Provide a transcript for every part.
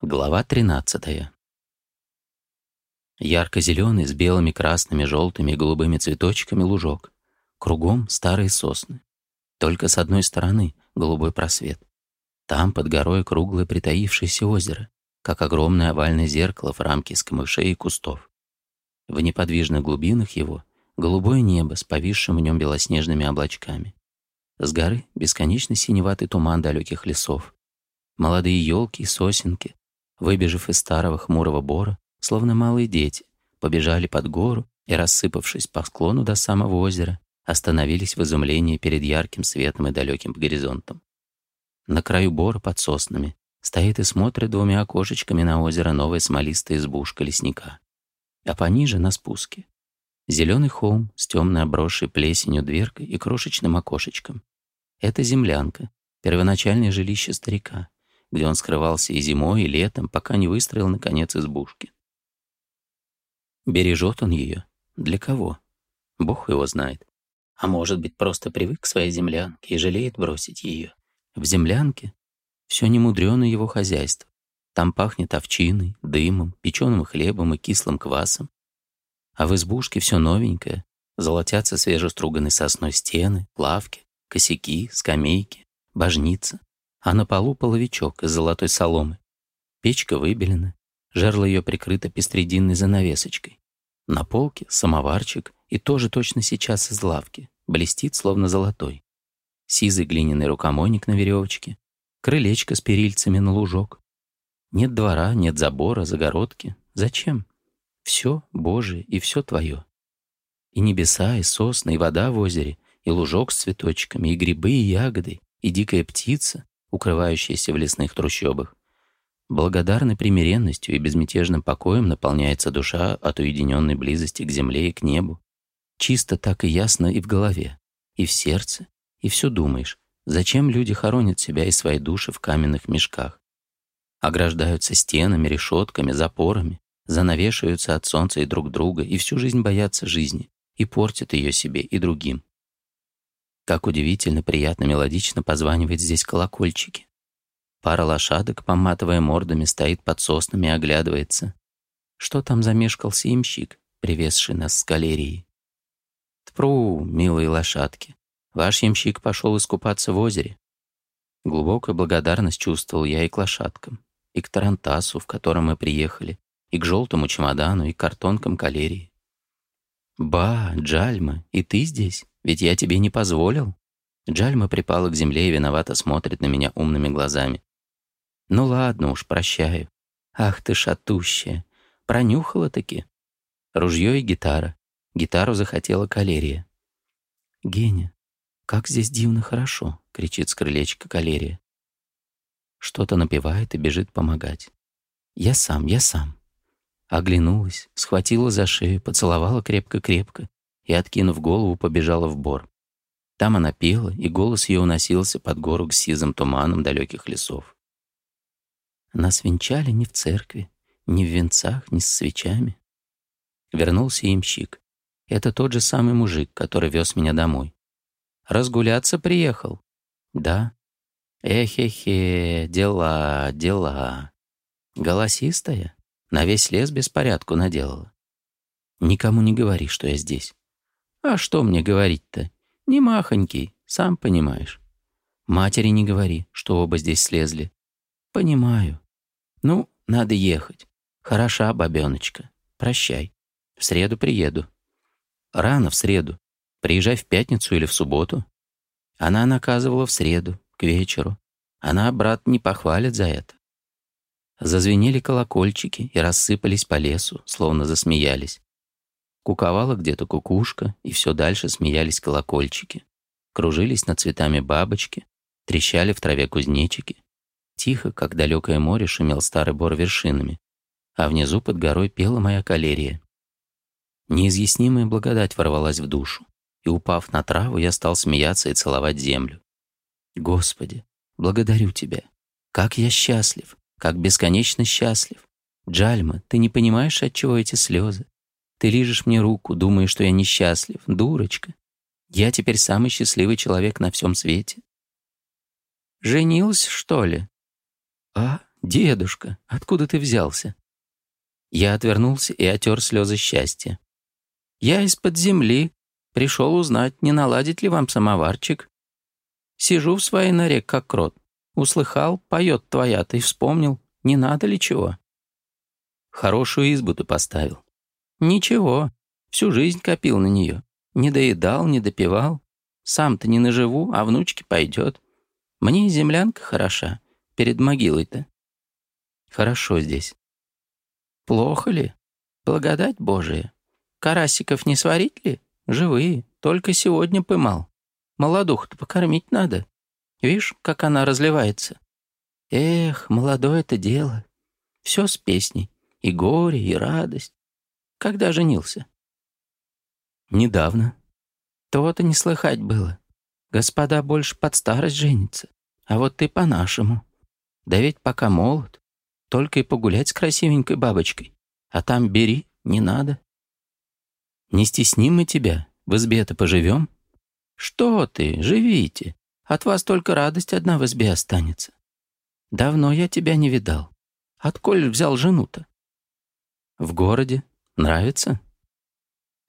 Глава 13. Ярко-зеленый с белыми, красными, желтыми и голубыми цветочками лужок. Кругом старые сосны. Только с одной стороны голубой просвет. Там под горой круглое притаившееся озеро, как огромное овальное зеркало в рамке с камышей и кустов. В неподвижных глубинах его голубое небо с повисшим в нем белоснежными облачками. С горы бесконечно синеватый туман далеких лесов. Молодые елки и сосенки, выбежав из старого хмурого бора, словно малые дети, побежали под гору и, рассыпавшись по склону до самого озера, остановились в изумлении перед ярким светом и далеким горизонтом. На краю бора под соснами стоит и смотрит двумя окошечками на озеро новая смолистая избушка лесника. А пониже, на спуске, зеленый холм с темно обросшей плесенью дверкой и крошечным окошечком. Это землянка, первоначальное жилище старика, где он скрывался и зимой, и летом, пока не выстроил, наконец, избушки. Бережет он ее? Для кого? Бог его знает. А может быть, просто привык к своей землянке и жалеет бросить ее. В землянке все немудрено его хозяйство. Там пахнет овчиной, дымом, печеным хлебом и кислым квасом. А в избушке все новенькое. Золотятся свежеструганные сосной стены, лавки, косяки, скамейки, божница а на полу половичок из золотой соломы. Печка выбелена, жерло ее прикрыто пестрединной занавесочкой. На полке самоварчик и тоже точно сейчас из лавки, блестит словно золотой. Сизый глиняный рукомойник на веревочке, крылечко с перильцами на лужок. Нет двора, нет забора, загородки. Зачем? Все Божие и все твое. И небеса, и сосны, и вода в озере, и лужок с цветочками, и грибы, и ягоды, и дикая птица, укрывающиеся в лесных трущобах. Благодарной примиренностью и безмятежным покоем наполняется душа от уединенной близости к земле и к небу. Чисто так и ясно и в голове, и в сердце, и все думаешь, зачем люди хоронят себя и свои души в каменных мешках. Ограждаются стенами, решетками, запорами, занавешиваются от солнца и друг друга, и всю жизнь боятся жизни, и портят ее себе и другим. Как удивительно приятно мелодично позванивают здесь колокольчики. Пара лошадок, поматывая мордами, стоит под соснами и оглядывается. Что там замешкался имщик, привезший нас с галереи? Тпру, милые лошадки, ваш имщик пошел искупаться в озере. Глубокую благодарность чувствовал я и к лошадкам, и к Тарантасу, в котором мы приехали, и к желтому чемодану, и к картонкам калерии. «Ба, Джальма, и ты здесь?» Ведь я тебе не позволил». Джальма припала к земле и виновато смотрит на меня умными глазами. «Ну ладно уж, прощаю. Ах ты шатущая. Пронюхала-таки». Ружье и гитара. Гитару захотела калерия. «Геня, как здесь дивно хорошо!» — кричит с крылечка калерия. Что-то напевает и бежит помогать. «Я сам, я сам». Оглянулась, схватила за шею, поцеловала крепко-крепко и, откинув голову, побежала в бор. Там она пела, и голос ее уносился под гору к сизым туманам далеких лесов. Нас венчали не в церкви, не в венцах, не с свечами. Вернулся имщик. Это тот же самый мужик, который вез меня домой. Разгуляться приехал? Да. Эхе-хе, дела, дела. Голосистая? На весь лес беспорядку наделала. Никому не говори, что я здесь. А что мне говорить-то? Не махонький, сам понимаешь. Матери не говори, что оба здесь слезли. Понимаю. Ну, надо ехать. Хороша бабеночка. Прощай. В среду приеду. Рано в среду. Приезжай в пятницу или в субботу. Она наказывала в среду, к вечеру. Она, брат, не похвалит за это. Зазвенели колокольчики и рассыпались по лесу, словно засмеялись. Куковала где-то кукушка, и все дальше смеялись колокольчики. Кружились над цветами бабочки, трещали в траве кузнечики. Тихо, как далекое море, шумел старый бор вершинами, а внизу под горой пела моя калерия. Неизъяснимая благодать ворвалась в душу, и, упав на траву, я стал смеяться и целовать землю. «Господи, благодарю Тебя! Как я счастлив! Как бесконечно счастлив! Джальма, ты не понимаешь, от чего эти слезы? Ты лижешь мне руку, думая, что я несчастлив. Дурочка. Я теперь самый счастливый человек на всем свете. Женился, что ли? А, дедушка, откуда ты взялся? Я отвернулся и отер слезы счастья. Я из-под земли. Пришел узнать, не наладит ли вам самоварчик. Сижу в своей норе, как крот. Услыхал, поет твоя, ты вспомнил, не надо ли чего? Хорошую избу ты поставил. Ничего, всю жизнь копил на нее. Не доедал, не допивал. Сам-то не наживу, а внучке пойдет. Мне и землянка хороша, перед могилой-то. Хорошо здесь. Плохо ли? Благодать Божия. Карасиков не сварить ли? Живые, только сегодня поймал. Молодух-то покормить надо. Видишь, как она разливается? Эх, молодое это дело. Все с песней. И горе, и радость. Когда женился?» «Недавно». «То-то не слыхать было. Господа больше под старость женятся, а вот ты по-нашему. Да ведь пока молод, только и погулять с красивенькой бабочкой, а там бери, не надо». «Не стесним мы тебя, в избе-то поживем?» «Что ты, живите. От вас только радость одна в избе останется. Давно я тебя не видал. Отколь взял жену-то?» «В городе. Нравится?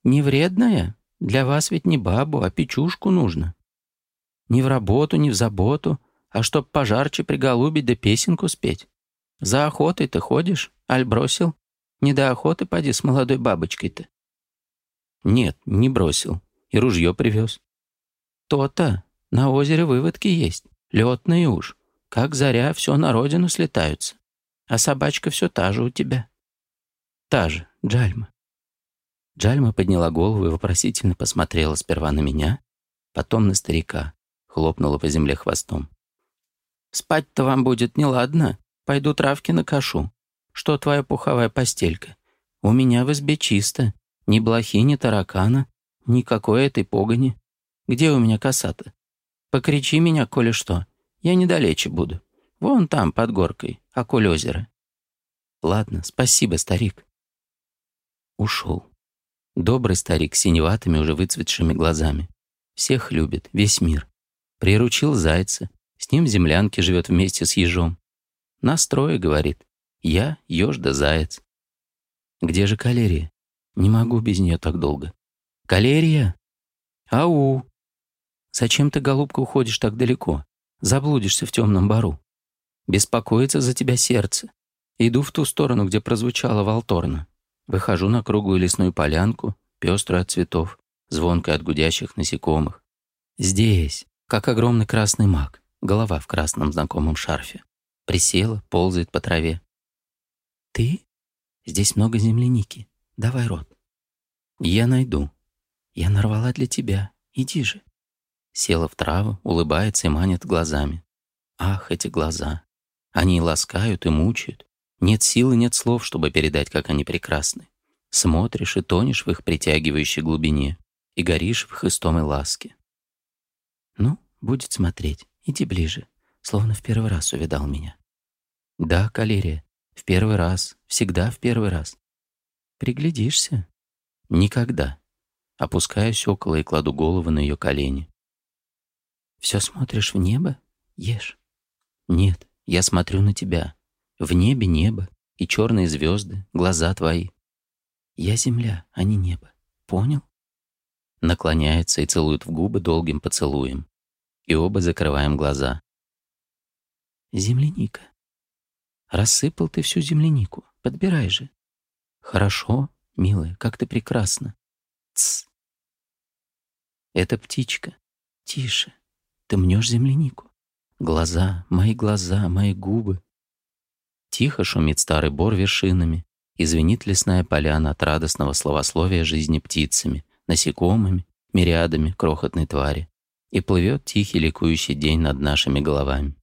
Не вредная? Для вас ведь не бабу, а печушку нужно. Не в работу, не в заботу, а чтоб пожарче приголубить да песенку спеть. За охотой ты ходишь, аль бросил? Не до охоты поди с молодой бабочкой-то. Нет, не бросил. И ружье привез. То-то. На озере выводки есть. Летные уж. Как заря, все на родину слетаются. А собачка все та же у тебя. Та же. Джальма». Джальма подняла голову и вопросительно посмотрела сперва на меня, потом на старика, хлопнула по земле хвостом. «Спать-то вам будет неладно. Пойду травки накашу. Что твоя пуховая постелька? У меня в избе чисто. Ни блохи, ни таракана, никакой этой погони. Где у меня косата? Покричи меня, коли что. Я недалече буду. Вон там, под горкой, а околь озера». «Ладно, спасибо, старик» ушел. Добрый старик с синеватыми, уже выцветшими глазами. Всех любит, весь мир. Приручил зайца, с ним в землянке живет вместе с ежом. настрое говорит. Я, еж да заяц. Где же калерия? Не могу без нее так долго. Калерия? Ау! Зачем ты, голубка, уходишь так далеко? Заблудишься в темном бару. Беспокоится за тебя сердце. Иду в ту сторону, где прозвучало Волторна. Выхожу на круглую лесную полянку, пеструю от цветов, звонкой от гудящих насекомых. Здесь, как огромный красный маг, голова в красном знакомом шарфе. Присела, ползает по траве. «Ты? Здесь много земляники. Давай рот». «Я найду. Я нарвала для тебя. Иди же». Села в траву, улыбается и манит глазами. Ах, эти глаза. Они ласкают, и мучают, нет силы, нет слов, чтобы передать, как они прекрасны. Смотришь и тонешь в их притягивающей глубине, и горишь в их истомой ласке. Ну, будет смотреть, иди ближе, словно в первый раз увидал меня. Да, калерия, в первый раз, всегда в первый раз. Приглядишься? Никогда. Опускаюсь около и кладу голову на ее колени. Все смотришь в небо? Ешь. Нет, я смотрю на тебя. В небе небо и черные звезды, глаза твои. Я земля, а не небо. Понял? Наклоняется и целует в губы долгим поцелуем. И оба закрываем глаза. Земляника. Рассыпал ты всю землянику. Подбирай же. Хорошо, милая, как ты прекрасна. Тсс. Это птичка. Тише. Ты мнешь землянику. Глаза, мои глаза, мои губы, Тихо шумит старый бор вершинами, и звенит лесная поляна от радостного словословия жизни птицами, насекомыми, мириадами крохотной твари. И плывет тихий ликующий день над нашими головами.